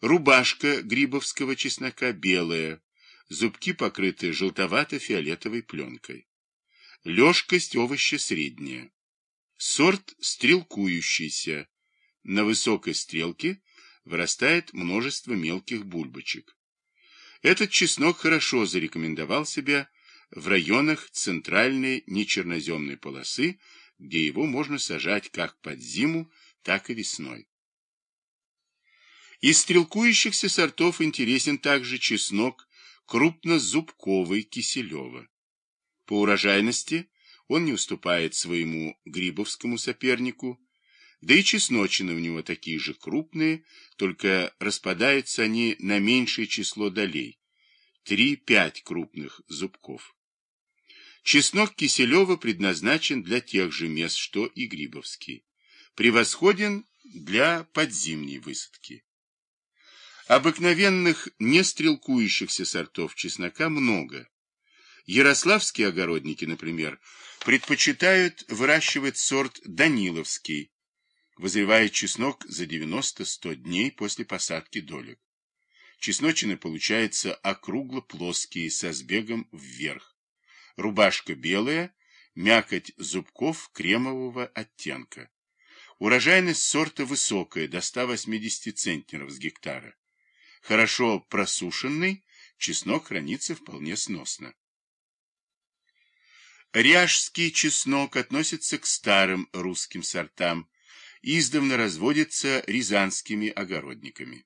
Рубашка грибовского чеснока белая, зубки покрыты желтовато-фиолетовой пленкой. Лёжкость овоща средняя. Сорт стрелкующийся. На высокой стрелке вырастает множество мелких бульбочек. Этот чеснок хорошо зарекомендовал себя в районах центральной нечерноземной полосы, где его можно сажать как под зиму, так и весной. Из стрелкующихся сортов интересен также чеснок крупнозубковый Киселева. По урожайности он не уступает своему грибовскому сопернику, да и чесночины у него такие же крупные, только распадаются они на меньшее число долей – 3-5 крупных зубков. Чеснок Киселева предназначен для тех же мест, что и Грибовский. Превосходен для подзимней высадки. Обыкновенных нестрелкующихся сортов чеснока много. Ярославские огородники, например, предпочитают выращивать сорт Даниловский, вызревает чеснок за 90-100 дней после посадки долек. Чесночины получаются округло-плоские, со сбегом вверх. Рубашка белая, мякоть зубков кремового оттенка. Урожайность сорта высокая, до 180 центнеров с гектара. Хорошо просушенный, чеснок хранится вполне сносно. Ряжский чеснок относится к старым русским сортам, издавна разводится рязанскими огородниками.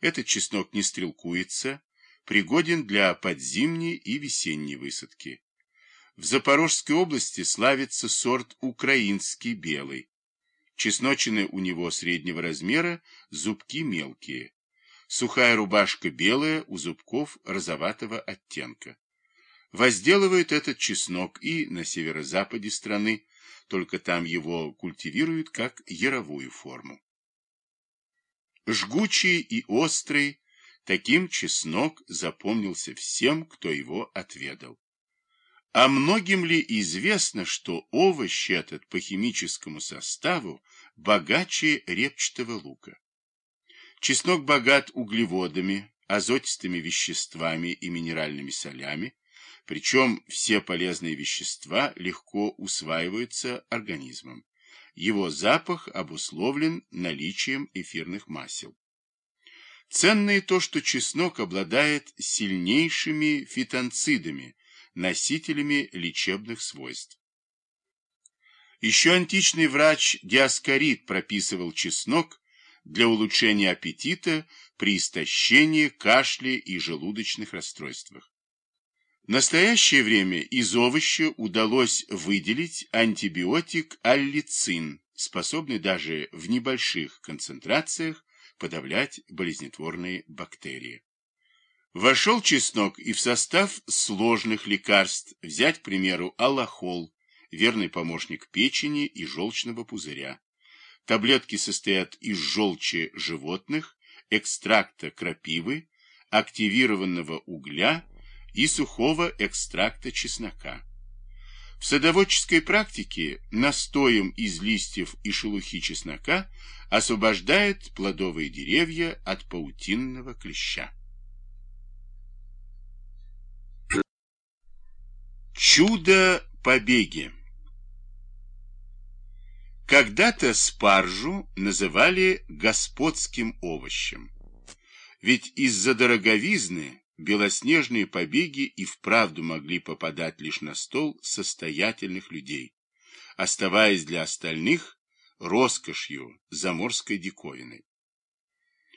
Этот чеснок не стрелкуется, пригоден для подзимней и весенней высадки. В Запорожской области славится сорт украинский белый. Чесночины у него среднего размера, зубки мелкие. Сухая рубашка белая, у зубков розоватого оттенка. Возделывают этот чеснок и на северо-западе страны, только там его культивируют как яровую форму. Жгучий и острый, таким чеснок запомнился всем, кто его отведал. А многим ли известно, что овощ этот по химическому составу богаче репчатого лука? Чеснок богат углеводами, азотистыми веществами и минеральными солями, причем все полезные вещества легко усваиваются организмом. Его запах обусловлен наличием эфирных масел. Ценно и то, что чеснок обладает сильнейшими фитонцидами, носителями лечебных свойств. Еще античный врач Диаскорид прописывал чеснок для улучшения аппетита при истощении, кашле и желудочных расстройствах. В настоящее время из овоща удалось выделить антибиотик аллицин, способный даже в небольших концентрациях подавлять болезнетворные бактерии. Вошел чеснок и в состав сложных лекарств, взять, к примеру, аллахол, верный помощник печени и желчного пузыря. Таблетки состоят из желчи животных, экстракта крапивы, активированного угля и сухого экстракта чеснока. В садоводческой практике настоем из листьев и шелухи чеснока освобождает плодовые деревья от паутинного клеща. Чудо-побеги Когда-то спаржу называли господским овощем, ведь из-за дороговизны белоснежные побеги и вправду могли попадать лишь на стол состоятельных людей, оставаясь для остальных роскошью заморской диковиной.